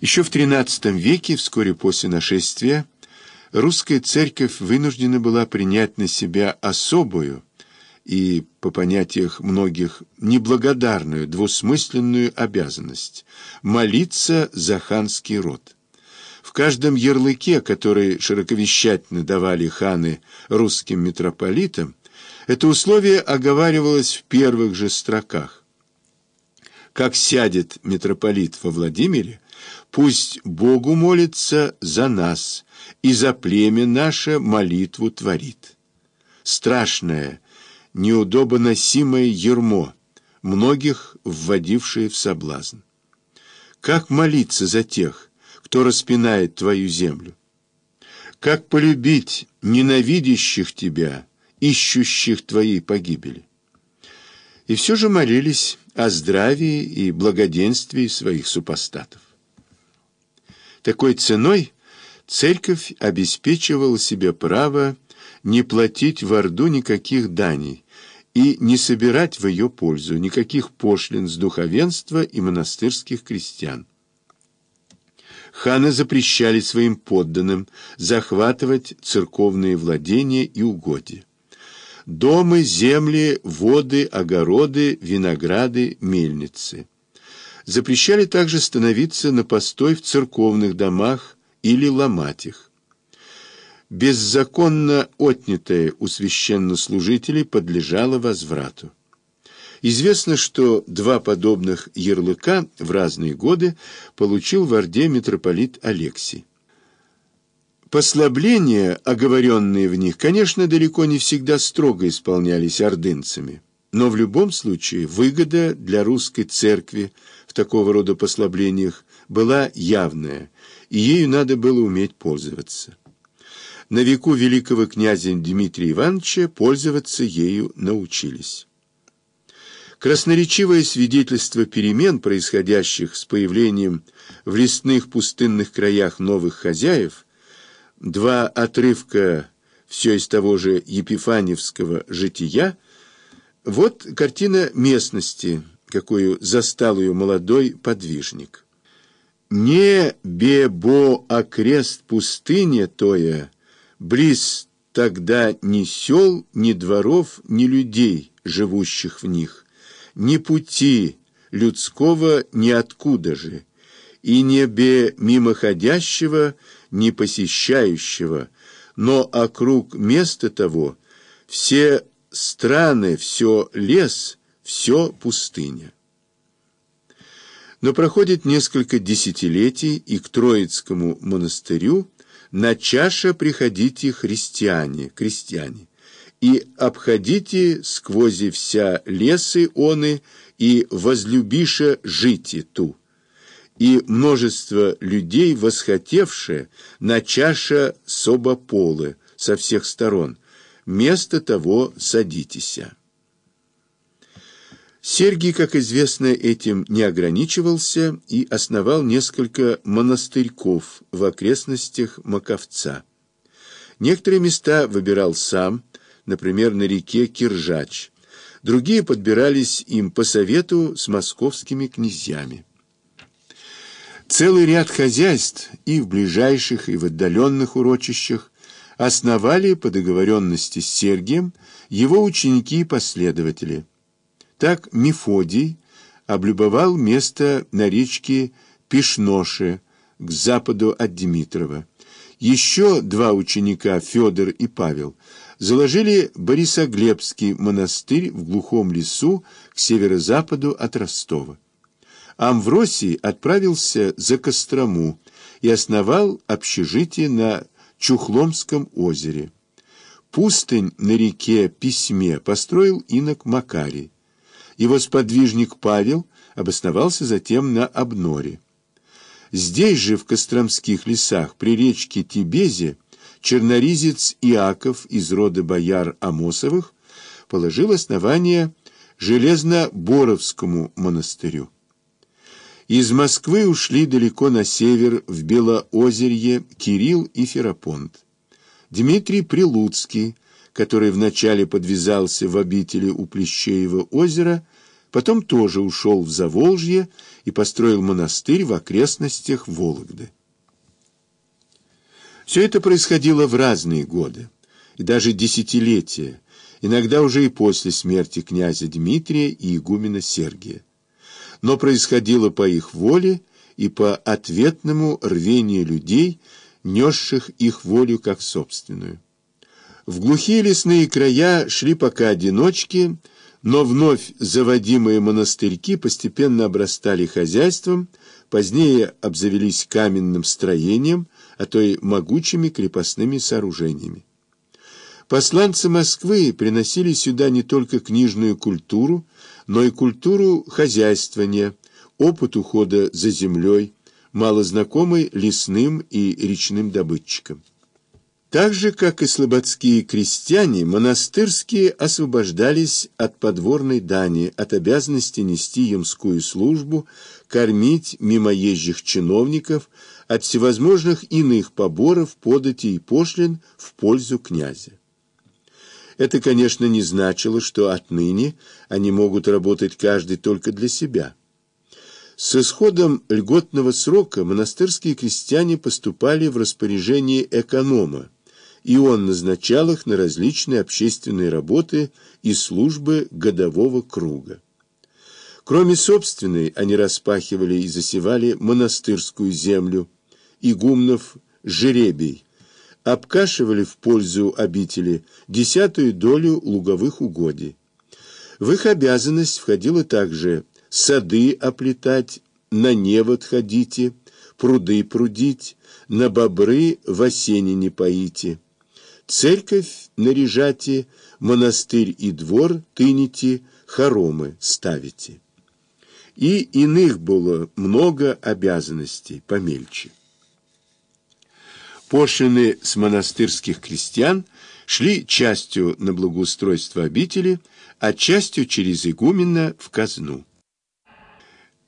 Еще в XIII веке, вскоре после нашествия, русская церковь вынуждена была принять на себя особую и, по понятиях многих, неблагодарную, двусмысленную обязанность – молиться за ханский род. В каждом ярлыке, который широковещательно давали ханы русским митрополитам, это условие оговаривалось в первых же строках. Как сядет митрополит во Владимире, пусть Богу молится за нас и за племя наше молитву творит. Страшное, неудобоносимое ермо, многих вводившее в соблазн. Как молиться за тех, кто распинает твою землю? Как полюбить ненавидящих тебя, ищущих твоей погибели? И все же молились о здравии и благоденствии своих супостатов. Такой ценой церковь обеспечивала себе право не платить в Орду никаких даний и не собирать в ее пользу никаких пошлин с духовенства и монастырских крестьян. Ханы запрещали своим подданным захватывать церковные владения и угодья. Дома, земли, воды, огороды, винограды, мельницы – запрещали также становиться на постой в церковных домах или ломать их. Беззаконно отнятое у священнослужителей подлежало возврату. Известно, что два подобных ярлыка в разные годы получил в Орде митрополит Алексий. Послабления, оговоренные в них, конечно, далеко не всегда строго исполнялись ордынцами. Но в любом случае выгода для русской церкви в такого рода послаблениях была явная, и ею надо было уметь пользоваться. На веку великого князя Дмитрия Ивановича пользоваться ею научились. Красноречивое свидетельство перемен, происходящих с появлением в лесных пустынных краях новых хозяев, два отрывка все из того же Епифаневского «Жития» Вот картина местности, какую застал ее молодой подвижник. «Не бебо окрест пустыня тоя, близ тогда ни сел, ни дворов, ни людей, живущих в них, ни пути людского ниоткуда же, и не бе мимоходящего, ни посещающего, но округ места того все страны, все лес, все пустыня. Но проходит несколько десятилетий, и к Троицкому монастырю на чаше приходите христиане, крестьяне, и обходите сквозь вся лесы оны, и возлюбише жити ту. И множество людей, восхотевшие на чаше собополы со всех сторон, Вместо того садитеся. Сергий, как известно, этим не ограничивался и основал несколько монастырьков в окрестностях Маковца. Некоторые места выбирал сам, например, на реке Киржач, другие подбирались им по совету с московскими князьями. Целый ряд хозяйств и в ближайших, и в отдаленных урочищах основали по договоренности с Сергием его ученики и последователи. Так Мефодий облюбовал место на речке Пишноше к западу от Дмитрова. Еще два ученика, Федор и Павел, заложили Борисоглебский монастырь в глухом лесу к северо-западу от Ростова. Амвросий отправился за Кострому и основал общежитие на Чухломском озере. Пустынь на реке Письме построил инок Макарий. Его сподвижник Павел обосновался затем на Обноре. Здесь же, в Костромских лесах, при речке Тибезе, черноризец Иаков из рода бояр Амосовых положил основание Железноборовскому монастырю. Из Москвы ушли далеко на север, в Белоозерье, Кирилл и Ферапонт. Дмитрий Прилуцкий, который вначале подвязался в обители у Плещеева озера, Потом тоже ушел в Заволжье и построил монастырь в окрестностях Вологды. Все это происходило в разные годы и даже десятилетия, иногда уже и после смерти князя Дмитрия и игумена Сергия. Но происходило по их воле и по ответному рвению людей, несших их волю как собственную. В глухие лесные края шли пока одиночки, но вновь заводимые монастырьки постепенно обрастали хозяйством, позднее обзавелись каменным строением, а то и могучими крепостными сооружениями. Посланцы Москвы приносили сюда не только книжную культуру, но и культуру хозяйствования, опыт ухода за землей, малознакомый лесным и речным добытчикам. Так же, как и слободские крестьяне, монастырские освобождались от подворной дани, от обязанности нести ямскую службу, кормить мимоезжих чиновников, от всевозможных иных поборов, податей и пошлин в пользу князя. Это, конечно, не значило, что отныне они могут работать каждый только для себя. С исходом льготного срока монастырские крестьяне поступали в распоряжение эконома, и он назначал их на различные общественные работы и службы годового круга. Кроме собственной, они распахивали и засевали монастырскую землю, игумнов жеребий, обкашивали в пользу обители десятую долю луговых угодий. В их обязанность входило также сады оплетать, на невод ходите, пруды прудить, на бобры в осенине поите, церковь наряжате, монастырь и двор тыните, хоромы ставите. И иных было много обязанностей помельче. Пошлины с монастырских крестьян шли частью на благоустройство обители, а частью через игумена в казну.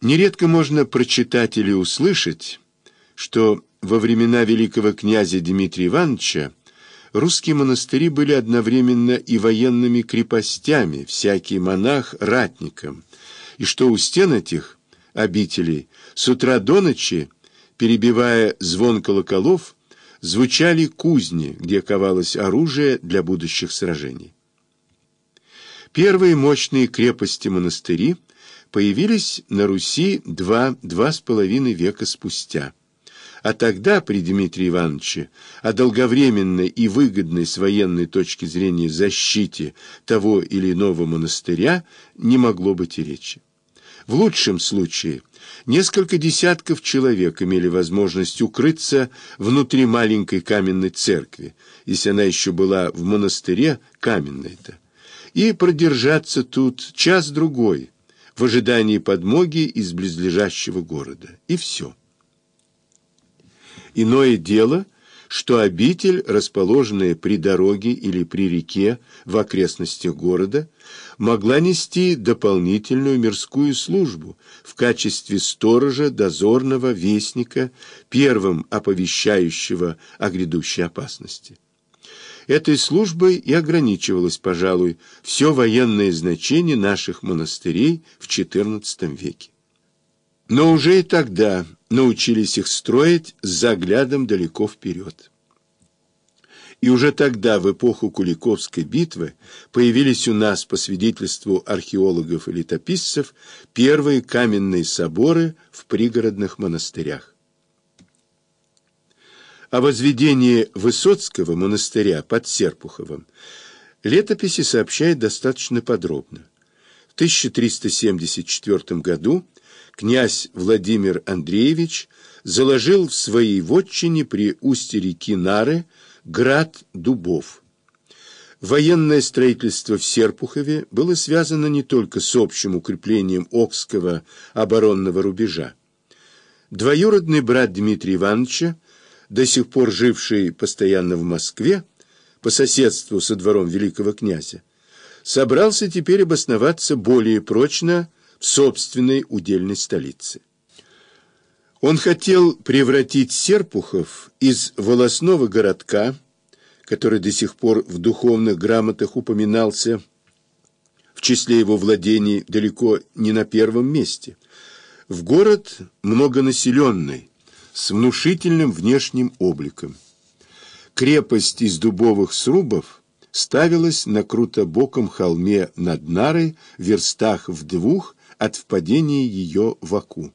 Нередко можно прочитать или услышать, что во времена великого князя Дмитрия Ивановича русские монастыри были одновременно и военными крепостями, всякий монах – ратником, и что у стен этих обителей с утра до ночи, перебивая звон колоколов, звучали кузни, где ковалось оружие для будущих сражений. Первые мощные крепости-монастыри появились на Руси два-два с половиной века спустя. А тогда при Дмитрии Ивановиче о долговременной и выгодной с военной точки зрения защите того или иного монастыря не могло быть и речи. В лучшем случае несколько десятков человек имели возможность укрыться внутри маленькой каменной церкви, если она еще была в монастыре каменной-то, и продержаться тут час-другой в ожидании подмоги из близлежащего города. И все. Иное дело – что обитель, расположенная при дороге или при реке в окрестностях города, могла нести дополнительную мирскую службу в качестве сторожа, дозорного, вестника, первым оповещающего о грядущей опасности. Этой службой и ограничивалось, пожалуй, все военное значение наших монастырей в XIV веке. Но уже и тогда научились их строить с заглядом далеко вперед. И уже тогда, в эпоху Куликовской битвы, появились у нас, по свидетельству археологов и летописцев, первые каменные соборы в пригородных монастырях. О возведении Высоцкого монастыря под Серпуховым летописи сообщают достаточно подробно. В 1374 году князь Владимир Андреевич заложил в своей вотчине при устье реки Нары град Дубов. Военное строительство в Серпухове было связано не только с общим укреплением Окского оборонного рубежа. Двоюродный брат Дмитрия Ивановича, до сих пор живший постоянно в Москве, по соседству со двором великого князя, собрался теперь обосноваться более прочно собственной удельной столице. Он хотел превратить Серпухов из волосного городка, который до сих пор в духовных грамотах упоминался, в числе его владений далеко не на первом месте. В город многонаселенный, с внушительным внешним обликом. Крепость из дубовых срубов ставилась на крутобоком холме над Нарой, верстах в двух от впадения ее в Аку.